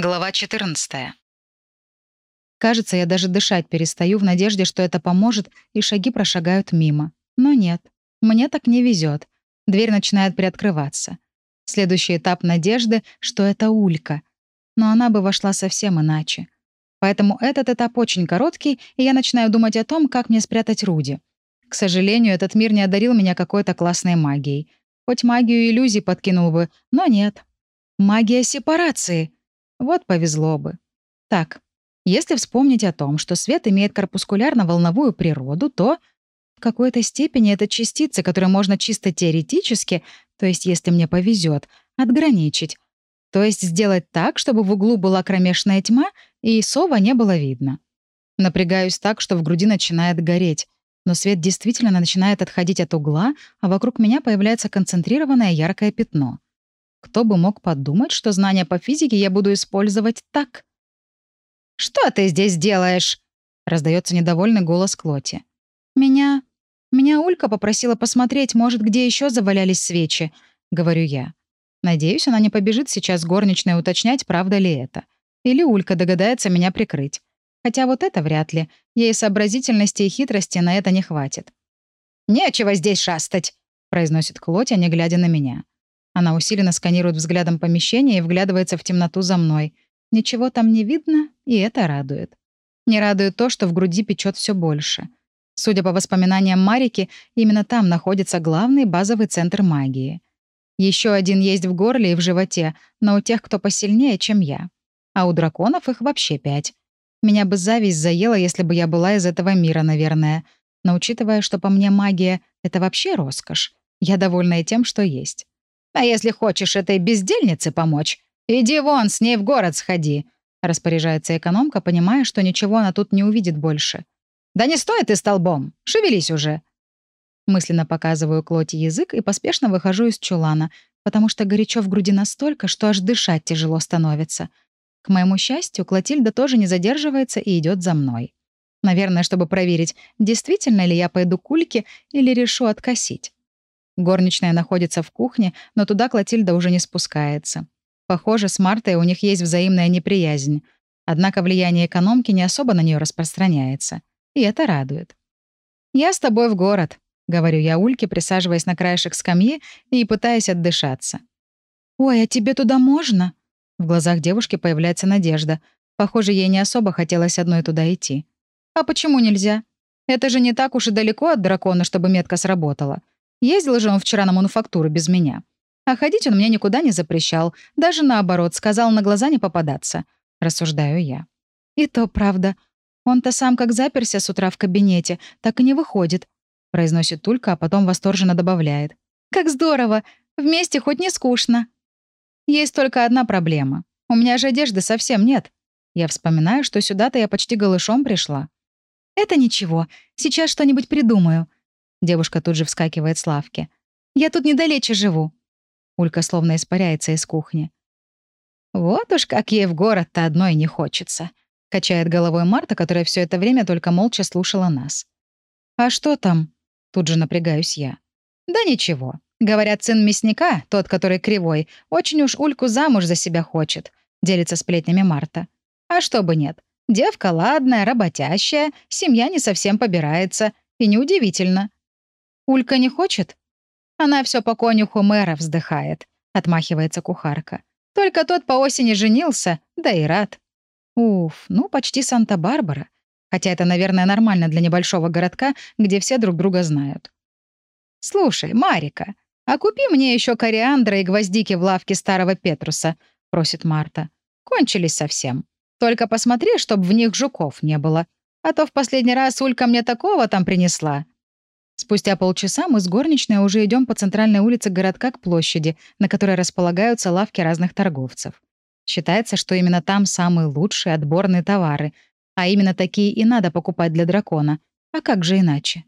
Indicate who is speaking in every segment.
Speaker 1: Глава 14.
Speaker 2: Кажется, я даже дышать перестаю в надежде, что это поможет, и шаги прошагают мимо. Но нет. Мне так не везет. Дверь начинает приоткрываться. Следующий этап надежды, что это Улька. Но она бы вошла совсем иначе. Поэтому этот этап очень короткий, и я начинаю думать о том, как мне спрятать Руди. К сожалению, этот мир не одарил меня какой-то классной магией. Хоть магию иллюзий подкинул бы, но нет. Магия сепарации — вот повезло бы. Так, если вспомнить о том, что свет имеет корпускулярно-волновую природу, то в какой-то степени это частицы, которые можно чисто теоретически, то есть если мне повезет, отграничить. То есть сделать так, чтобы в углу была кромешная тьма, и сова не было видно. Напрягаюсь так, что в груди начинает гореть. Но свет действительно начинает отходить от угла, а вокруг меня появляется концентрированное яркое пятно. Кто бы мог подумать, что знания по физике я буду использовать так? «Что ты здесь делаешь?» — раздается недовольный голос Клоти. «Меня... Меня Улька попросила посмотреть, может, где еще завалялись свечи», — говорю я. Надеюсь, она не побежит сейчас горничной уточнять, правда ли это. Или Улька догадается меня прикрыть. Хотя вот это вряд ли. Ей сообразительности и хитрости на это не хватит. «Нечего здесь шастать», — произносит Клотя, не глядя на меня. Она усиленно сканирует взглядом помещение и вглядывается в темноту за мной. Ничего там не видно, и это радует. Не радует то, что в груди печет все больше. Судя по воспоминаниям Марики, именно там находится главный базовый центр магии. Еще один есть в горле и в животе, но у тех, кто посильнее, чем я. А у драконов их вообще пять. Меня бы зависть заела, если бы я была из этого мира, наверное. Но учитывая, что по мне магия — это вообще роскошь, я довольна и тем, что есть. А если хочешь этой бездельнице помочь, иди вон, с ней в город сходи», — распоряжается экономка, понимая, что ничего она тут не увидит больше. «Да не стой ты столбом! Шевелись уже!» Мысленно показываю Клоти язык и поспешно выхожу из чулана, потому что горячо в груди настолько, что аж дышать тяжело становится. К моему счастью, Клотильда тоже не задерживается и идет за мной. Наверное, чтобы проверить, действительно ли я пойду к или решу откосить. Горничная находится в кухне, но туда Клотильда уже не спускается. Похоже, с Мартой у них есть взаимная неприязнь. Однако влияние экономки не особо на нее распространяется. И это радует. «Я с тобой в город», — говорю я Ульке, присаживаясь на краешек скамьи и пытаясь отдышаться. «Ой, а тебе туда можно?» В глазах девушки появляется надежда. Похоже, ей не особо хотелось одной туда идти. «А почему нельзя? Это же не так уж и далеко от дракона, чтобы метка сработала. Ездил же он вчера на мануфактуру без меня. А ходить он мне никуда не запрещал, даже наоборот, сказал на глаза не попадаться. Рассуждаю я. И то правда. Он-то сам как заперся с утра в кабинете, так и не выходит. Произносит Тулька, а потом восторженно добавляет. Как здорово! Вместе хоть не скучно. Есть только одна проблема. У меня же одежды совсем нет. Я вспоминаю, что сюда-то я почти голышом пришла. Это ничего. Сейчас что-нибудь придумаю. Девушка тут же вскакивает с лавки. «Я тут недалече живу». Улька словно испаряется из кухни. «Вот уж как ей в город-то одной не хочется», — качает головой Марта, которая все это время только молча слушала нас. «А что там?» — тут же напрягаюсь я. «Да ничего. Говорят, сын мясника, тот, который кривой, очень уж Ульку замуж за себя хочет», — делится сплетнями Марта. «А что бы нет. Девка ладная, работящая, семья не совсем побирается. И неудивительно. «Улька не хочет?» «Она все по конюху мэра вздыхает», — отмахивается кухарка. «Только тот по осени женился, да и рад». Уф, ну почти Санта-Барбара. Хотя это, наверное, нормально для небольшого городка, где все друг друга знают. «Слушай, Марика, а купи мне еще кориандра и гвоздики в лавке старого Петруса», — просит Марта. «Кончились совсем. Только посмотри, чтоб в них жуков не было. А то в последний раз Улька мне такого там принесла. Спустя полчаса мы с горничной уже идем по центральной улице городка к площади, на которой располагаются лавки разных торговцев. Считается, что именно там самые лучшие отборные товары, а именно такие и надо покупать для дракона. А как же иначе?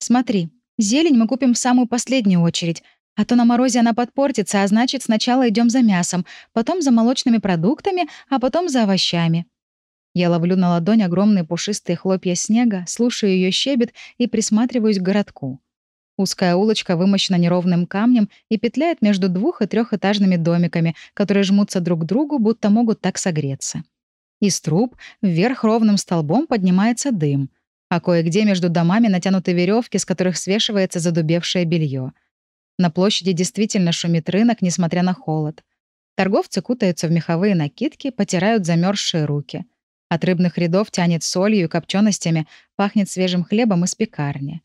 Speaker 2: Смотри, зелень мы купим в самую последнюю очередь, а то на морозе она подпортится, а значит, сначала идем за мясом, потом за молочными продуктами, а потом за овощами. Я ловлю на ладонь огромные пушистые хлопья снега, слушаю ее щебет и присматриваюсь к городку. Узкая улочка вымощена неровным камнем и петляет между двух- и трехэтажными домиками, которые жмутся друг к другу, будто могут так согреться. Из труб вверх ровным столбом поднимается дым, а кое-где между домами натянуты веревки, с которых свешивается задубевшее белье. На площади действительно шумит рынок, несмотря на холод. Торговцы кутаются в меховые накидки, потирают замерзшие руки. От рыбных рядов тянет солью и копченостями, пахнет свежим хлебом из пекарни.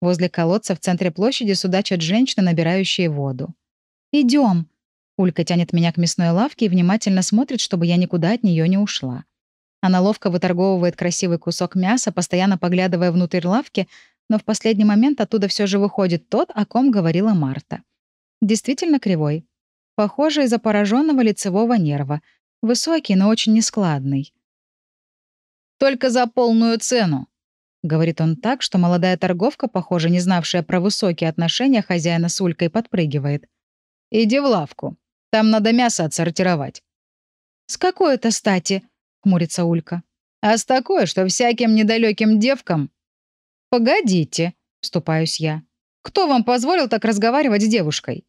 Speaker 2: Возле колодца в центре площади судачат женщины, набирающие воду. Идем. Улька тянет меня к мясной лавке и внимательно смотрит, чтобы я никуда от нее не ушла. Она ловко выторговывает красивый кусок мяса, постоянно поглядывая внутрь лавки, но в последний момент оттуда все же выходит тот, о ком говорила Марта. Действительно кривой. Похоже, из-за пораженного лицевого нерва. Высокий, но очень нескладный. «Только за полную цену», Говорит он так, что молодая торговка, похоже, не знавшая про высокие отношения хозяина с Улькой, подпрыгивает. «Иди в лавку. Там надо мясо отсортировать». «С какой это стати?» — хмурится Улька. «А с такой, что всяким недалеким девкам...» «Погодите», — вступаюсь я. «Кто вам позволил так разговаривать с девушкой?»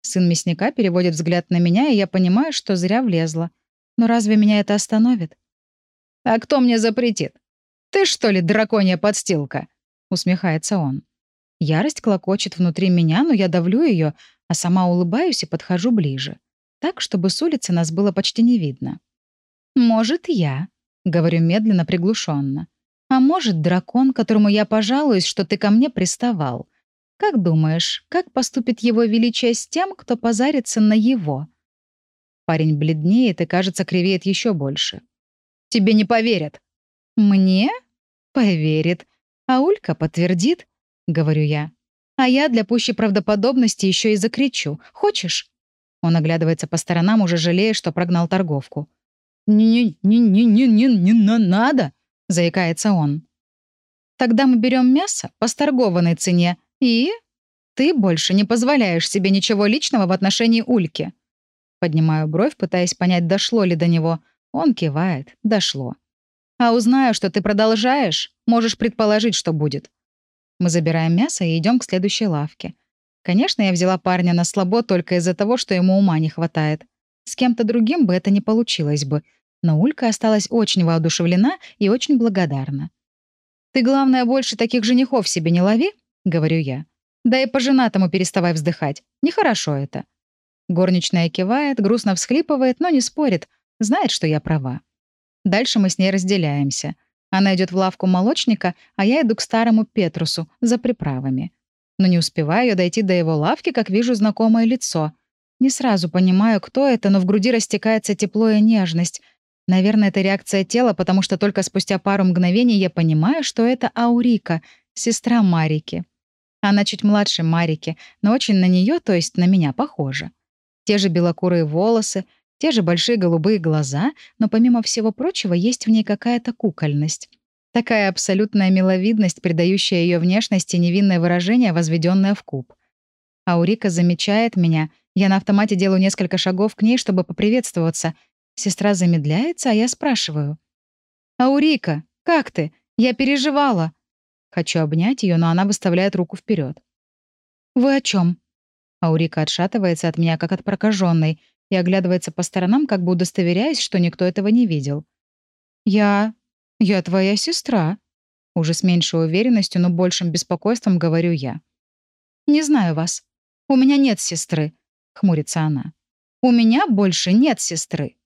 Speaker 2: Сын мясника переводит взгляд на меня, и я понимаю, что зря влезла. Но разве меня это остановит? «А кто мне запретит? «Ты что ли драконья подстилка?» — усмехается он. Ярость клокочет внутри меня, но я давлю ее, а сама улыбаюсь и подхожу ближе. Так, чтобы с улицы нас было почти не видно. «Может, я», — говорю медленно, приглушенно. «А может, дракон, которому я пожалуюсь, что ты ко мне приставал. Как думаешь, как поступит его величие с тем, кто позарится на его?» Парень бледнеет и, кажется, кривеет еще больше. «Тебе не поверят». «Мне?» Поверит. А Улька подтвердит, говорю я. А я для пущей правдоподобности еще и закричу. Хочешь? Он оглядывается по сторонам, уже жалея, что прогнал торговку. «Не-не-не-не-не-не надо!» — заикается он. «Тогда мы берем мясо по сторгованной цене и...» «Ты больше не позволяешь себе ничего личного в отношении Ульки». Поднимаю бровь, пытаясь понять, дошло ли до него. Он кивает. Дошло. А узнаю, что ты продолжаешь, можешь предположить, что будет. Мы забираем мясо и идем к следующей лавке. Конечно, я взяла парня на слабо только из-за того, что ему ума не хватает. С кем-то другим бы это не получилось бы. Но Улька осталась очень воодушевлена и очень благодарна. «Ты, главное, больше таких женихов себе не лови», — говорю я. «Да и по женатому переставай вздыхать. Нехорошо это». Горничная кивает, грустно всхлипывает, но не спорит, знает, что я права. Дальше мы с ней разделяемся. Она идет в лавку молочника, а я иду к старому Петрусу за приправами. Но не успеваю я дойти до его лавки, как вижу знакомое лицо. Не сразу понимаю, кто это, но в груди растекается тепло и нежность. Наверное, это реакция тела, потому что только спустя пару мгновений я понимаю, что это Аурика, сестра Марики. Она чуть младше Марики, но очень на нее, то есть на меня, похожа. Те же белокурые волосы, те же большие голубые глаза, но помимо всего прочего есть в ней какая-то кукольность. Такая абсолютная миловидность, придающая ее внешности невинное выражение, возведенное в куб. Аурика замечает меня. Я на автомате делаю несколько шагов к ней, чтобы поприветствоваться. Сестра замедляется, а я спрашиваю. «Аурика, как ты? Я переживала». Хочу обнять ее, но она выставляет руку вперед. «Вы о чем? Аурика отшатывается от меня, как от прокаженной, и оглядывается по сторонам, как бы удостоверяясь, что никто этого не видел. «Я... я твоя сестра», — уже с меньшей уверенностью, но большим беспокойством говорю я. «Не знаю вас. У меня нет сестры», — хмурится она. «У меня больше нет сестры».